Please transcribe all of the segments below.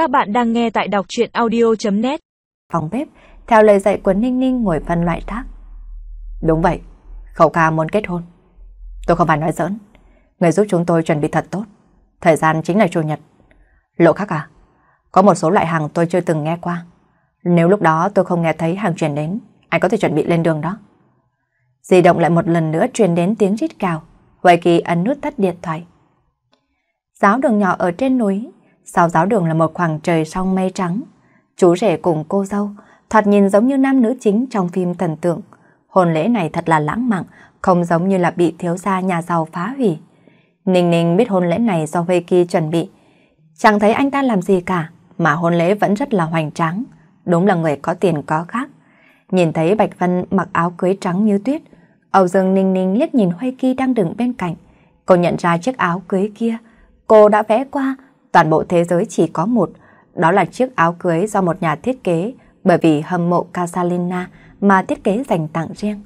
Các bạn đang nghe tại đọc chuyện audio.net Phòng bếp, theo lời dạy của Ninh Ninh ngồi phân loại thác. Đúng vậy, Khẩu ca muốn kết hôn. Tôi không phải nói giỡn. Người giúp chúng tôi chuẩn bị thật tốt. Thời gian chính là Chủ nhật. Lộ khác à? Có một số loại hàng tôi chưa từng nghe qua. Nếu lúc đó tôi không nghe thấy hàng chuyển đến, anh có thể chuẩn bị lên đường đó. Di động lại một lần nữa truyền đến tiếng rít cào. Huệ Kỳ ấn nút tắt điện thoại. Giáo đường nhỏ ở trên núi, sau giáo đường là một khoảng trời song mây trắng. Chú rể cùng cô dâu, thoạt nhìn giống như nam nữ chính trong phim thần tượng. Hôn lễ này thật là lãng mạn, không giống như là bị thiếu gia nhà giàu phá hủy. Ninh Ninh biết hôn lễ này do huy Kỳ chuẩn bị. Chẳng thấy anh ta làm gì cả, mà hôn lễ vẫn rất là hoành tráng. Đúng là người có tiền có khác. Nhìn thấy Bạch Vân mặc áo cưới trắng như tuyết, Âu Dương Ninh Ninh liếc nhìn huy Kỳ đang đứng bên cạnh. Cô nhận ra chiếc áo cưới kia, cô đã vẽ qua, toàn bộ thế giới chỉ có một, đó là chiếc áo cưới do một nhà thiết kế bởi vì hâm mộ Casalina mà thiết kế dành tặng riêng.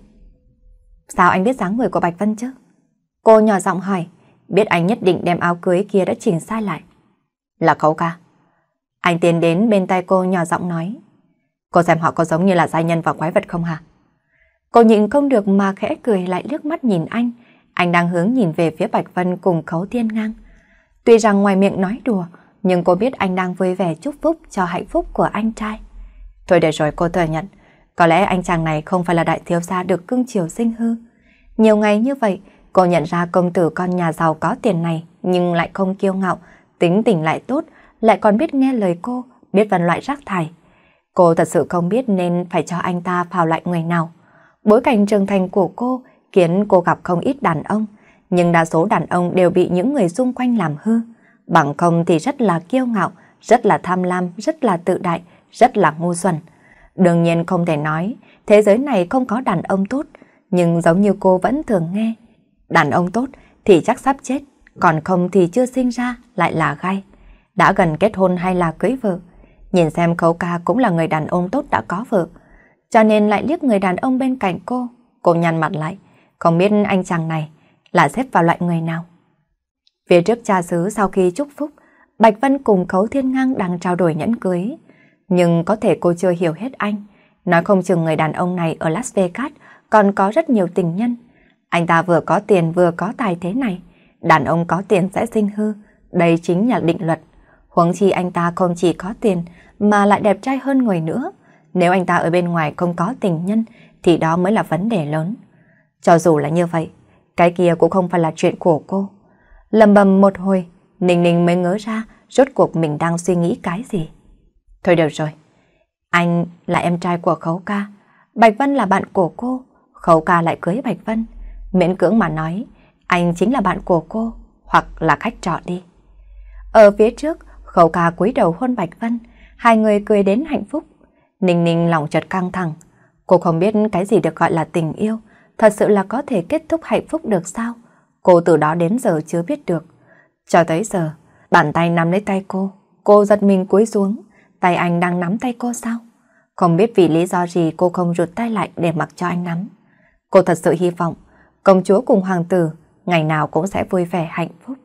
Sao anh biết dáng người của Bạch Vân chứ? Cô nhỏ giọng hỏi, biết anh nhất định đem áo cưới kia đã chỉnh sai lại. Là khấu ca. Anh tiến đến bên tay cô nhỏ giọng nói. Cô xem họ có giống như là giai nhân và quái vật không hả? Cô nhịn không được mà khẽ cười lại liếc mắt nhìn anh. Anh đang hướng nhìn về phía Bạch Vân cùng khấu thiên ngang. Tuy rằng ngoài miệng nói đùa, nhưng cô biết anh đang vui vẻ chúc phúc cho hạnh phúc của anh trai. Thôi để rồi cô thừa nhận, có lẽ anh chàng này không phải là đại thiếu gia được cưng chiều sinh hư. Nhiều ngày như vậy, cô nhận ra công tử con nhà giàu có tiền này nhưng lại không kiêu ngạo, tính tình lại tốt, lại còn biết nghe lời cô, biết phân loại rác thải. Cô thật sự không biết nên phải cho anh ta vào loại người nào. Bối cảnh trưởng thành của cô khiến cô gặp không ít đàn ông, nhưng đa số đàn ông đều bị những người xung quanh làm hư. Bằng không thì rất là kiêu ngạo, rất là tham lam, rất là tự đại, rất là ngu xuẩn. Đương nhiên không thể nói thế giới này không có đàn ông tốt, nhưng giống như cô vẫn thường nghe. Đàn ông tốt thì chắc sắp chết, còn không thì chưa sinh ra lại là gai. Đã gần kết hôn hay là cưới vợ. Nhìn xem khấu ca cũng là người đàn ông tốt đã có vợ. Cho nên lại liếc người đàn ông bên cạnh cô. Cô nhăn mặt lại, không biết anh chàng này là xếp vào loại người nào. Phía trước cha xứ sau khi chúc phúc, Bạch Vân cùng Khấu Thiên Ngang đang trao đổi nhẫn cưới. Nhưng có thể cô chưa hiểu hết anh. Nói không chừng người đàn ông này ở Las Vegas còn có rất nhiều tình nhân. Anh ta vừa có tiền vừa có tài thế này. Đàn ông có tiền sẽ sinh hư. Đây chính là định luật. Huống chi anh ta không chỉ có tiền mà lại đẹp trai hơn người nữa. Nếu anh ta ở bên ngoài không có tình nhân thì đó mới là vấn đề lớn. Cho dù là như vậy, cái kia cũng không phải là chuyện của cô. Lầm bầm một hồi, Ninh Ninh mới ngớ ra rốt cuộc mình đang suy nghĩ cái gì. Thôi được rồi, anh là em trai của Khấu Ca, Bạch Vân là bạn của cô, Khấu Ca lại cưới Bạch Vân. Miễn cưỡng mà nói, anh chính là bạn của cô, hoặc là khách trọ đi. Ở phía trước, Khấu Ca cúi đầu hôn Bạch Vân, hai người cười đến hạnh phúc. Ninh Ninh lòng chợt căng thẳng, cô không biết cái gì được gọi là tình yêu, thật sự là có thể kết thúc hạnh phúc được sao? Cô từ đó đến giờ chưa biết được. Cho tới giờ, bàn tay nắm lấy tay cô, cô giật mình cúi xuống, tay anh đang nắm tay cô sao? Không biết vì lý do gì cô không rụt tay lại để mặc cho anh nắm. Cô thật sự hy vọng công chúa cùng hoàng tử ngày nào cũng sẽ vui vẻ hạnh phúc.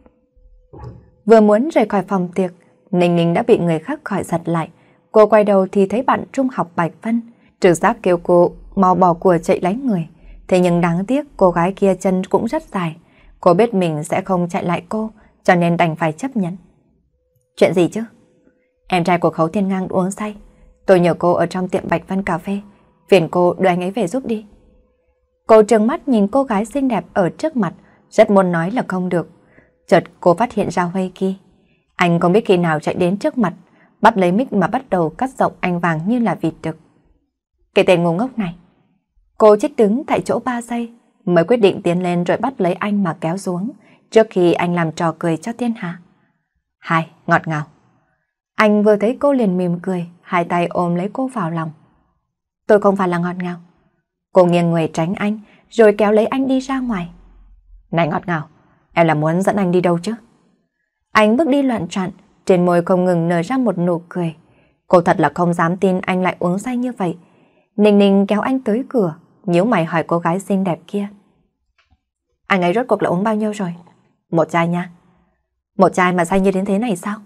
Vừa muốn rời khỏi phòng tiệc, Ninh Ninh đã bị người khác gọi giật lại. Cô quay đầu thì thấy bạn trung học Bạch Vân. Trực giác kêu cô mau bỏ của chạy lấy người. Thế nhưng đáng tiếc cô gái kia chân cũng rất dài. Cô biết mình sẽ không chạy lại cô, cho nên đành phải chấp nhận. Chuyện gì chứ? Em trai của Khấu Thiên Ngang uống say. Tôi nhờ cô ở trong tiệm Bạch văn Cà Phê. Phiền cô đưa anh ấy về giúp đi. Cô trừng mắt nhìn cô gái xinh đẹp ở trước mặt, rất muốn nói là không được. Chợt cô phát hiện ra huy kia. Anh không biết khi nào chạy đến trước mặt, bắt lấy mic mà bắt đầu cắt giọng anh vàng như là vịt đực. Cái tên ngu ngốc này. Cô chết đứng tại chỗ 3 giây, mới quyết định tiến lên rồi bắt lấy anh mà kéo xuống, trước khi anh làm trò cười cho thiên hạ. Hai, ngọt ngào. Anh vừa thấy cô liền mỉm cười, hai tay ôm lấy cô vào lòng. Tôi không phải là ngọt ngào. Cô nghiêng người tránh anh, rồi kéo lấy anh đi ra ngoài. Này ngọt ngào, em là muốn dẫn anh đi đâu chứ? Anh bước đi loạn trọn, trên môi không ngừng nở ra một nụ cười. Cô thật là không dám tin anh lại uống say như vậy. Ninh ninh kéo anh tới cửa, nhíu mày hỏi cô gái xinh đẹp kia. Anh ấy rốt cuộc là uống bao nhiêu rồi? Một chai nha. Một chai mà say như đến thế này sao?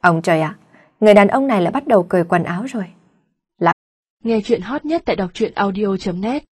Ông trời ạ, người đàn ông này lại bắt đầu cởi quần áo rồi. Nghe chuyện hot nhất tại đọc truyện audio.net